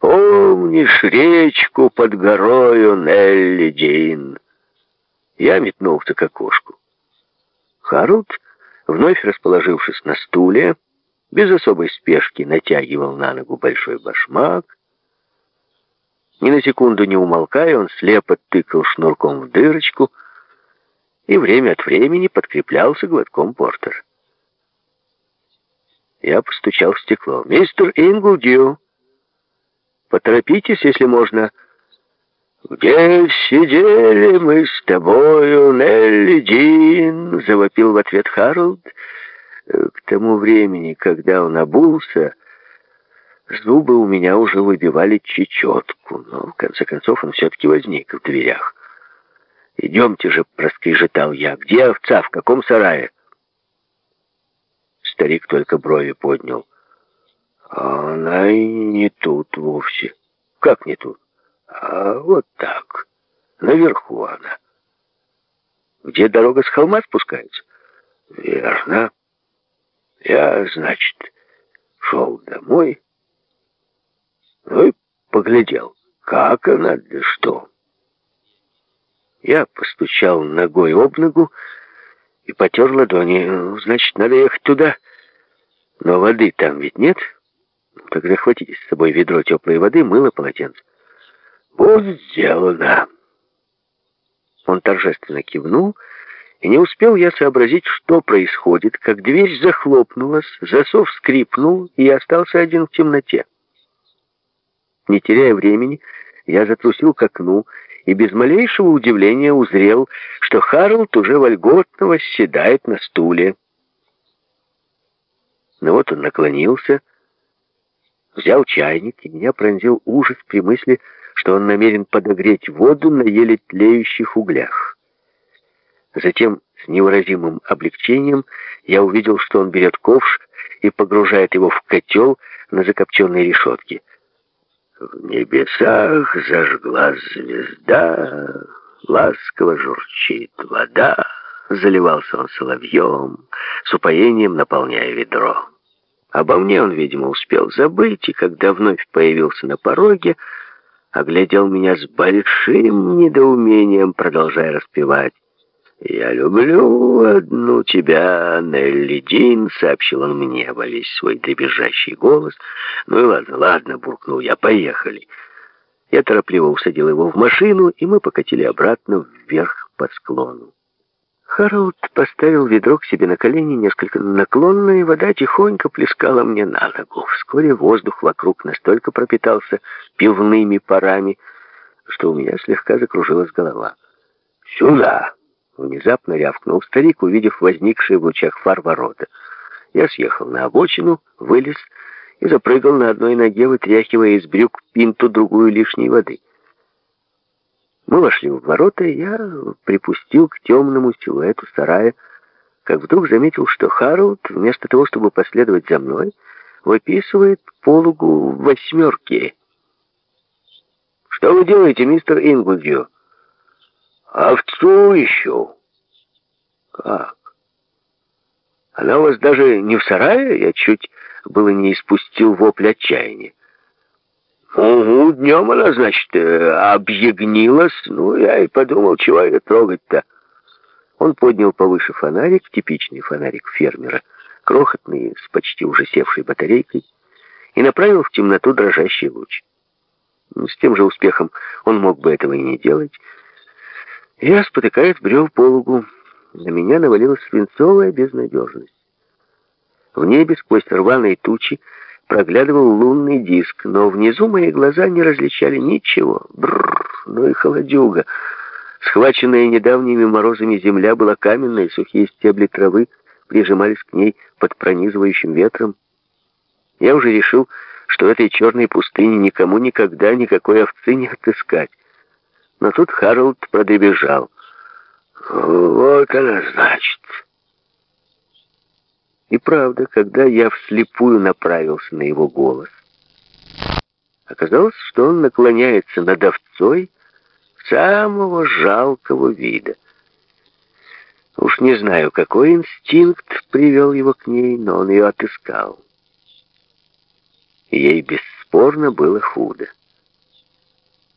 Помнишь речку под горою Нелли Дин? Я метнулся к окошку. Харут, вновь расположившись на стуле, без особой спешки натягивал на ногу большой башмак. Ни на секунду не умолкая, он слепо тыкал шнурком в дырочку и время от времени подкреплялся глотком портер. Я постучал в стекло. «Мистер Инглдью, поторопитесь, если можно». «Где сидели мы с тобою, Нелли Дин?» — завопил в ответ Харолд. К тому времени, когда он обулся, зубы у меня уже выбивали чечетку, но в конце концов он все-таки возник в дверях. «Идемте же», — проскрежетал я, — «где овца, в каком сарае?» Старик только брови поднял. А она и не тут вовсе. Как не тут? А вот так. Наверху она. Где дорога с холма спускается? Верно. Я, значит, шел домой. Ну и поглядел, как она, да что. Я постучал ногой об ногу и потер ладони. Ну, значит, надо ехать туда. Но воды там ведь нет. Тогда хватите с собой ведро теплой воды, мыло, полотенце. Будет сделано. Он торжественно кивнул, и не успел я сообразить, что происходит, как дверь захлопнулась, засов скрипнул, и я остался один в темноте. Не теряя времени, я затрусил к окну и без малейшего удивления узрел, что Харлд уже вольготно восседает на стуле. Но вот он наклонился, взял чайник, и меня пронзил ужас при мысли, что он намерен подогреть воду на еле тлеющих углях. Затем, с невыразимым облегчением, я увидел, что он берет ковш и погружает его в котел на закопченной решетке. В небесах зажглась звезда, ласково журчит вода. Заливался он соловьем, с упоением наполняя ведро. Обо мне он, видимо, успел забыть, и когда вновь появился на пороге, оглядел меня с большим недоумением, продолжая распевать. «Я люблю одну тебя, Нелли Дин», — сообщил он мне во свой дребезжащий голос. «Ну и ладно, ладно», — буркнул я, — «поехали». Я торопливо усадил его в машину, и мы покатили обратно вверх по склону. Харалд поставил ведро к себе на колени несколько наклонно, и вода тихонько плескала мне на ногу. Вскоре воздух вокруг настолько пропитался пивными парами, что у меня слегка закружилась голова. «Сюда!» Внезапно рявкнул старик, увидев возникшие в лучах фар ворота. Я съехал на обочину, вылез и запрыгал на одной ноге, вытряхивая из брюк пинту другую лишней воды. Мы вошли в ворота, и я припустил к темному силуэту сарая, как вдруг заметил, что Харолд, вместо того, чтобы последовать за мной, выписывает полугу восьмерки. «Что вы делаете, мистер Ингудью?» Овцу ищу. Как? Она у вас даже не в сарае? Я чуть было не испустил вопль отчаяния. Угу, днем она, значит, э, объегнилась. Ну, я и подумал, чего ее трогать-то. Он поднял повыше фонарик, типичный фонарик фермера, крохотный, с почти уже севшей батарейкой, и направил в темноту дрожащий луч. С тем же успехом он мог бы этого и не делать, я, спотыкаясь, брел по лугу. На меня навалилась свинцовая безнадежность. В небе сквозь рваные тучи проглядывал лунный диск, но внизу мои глаза не различали ничего. Бррр, ну и холодюга. Схваченная недавними морозами земля была каменной, сухие стебли травы прижимались к ней под пронизывающим ветром. Я уже решил, что в этой черной пустыне никому никогда никакой овцы не отыскать. Но тут Харолд продребежал. «Вот она, значит». И правда, когда я вслепую направился на его голос, оказалось, что он наклоняется над овцой самого жалкого вида. Уж не знаю, какой инстинкт привел его к ней, но он ее отыскал. Ей бесспорно было худо.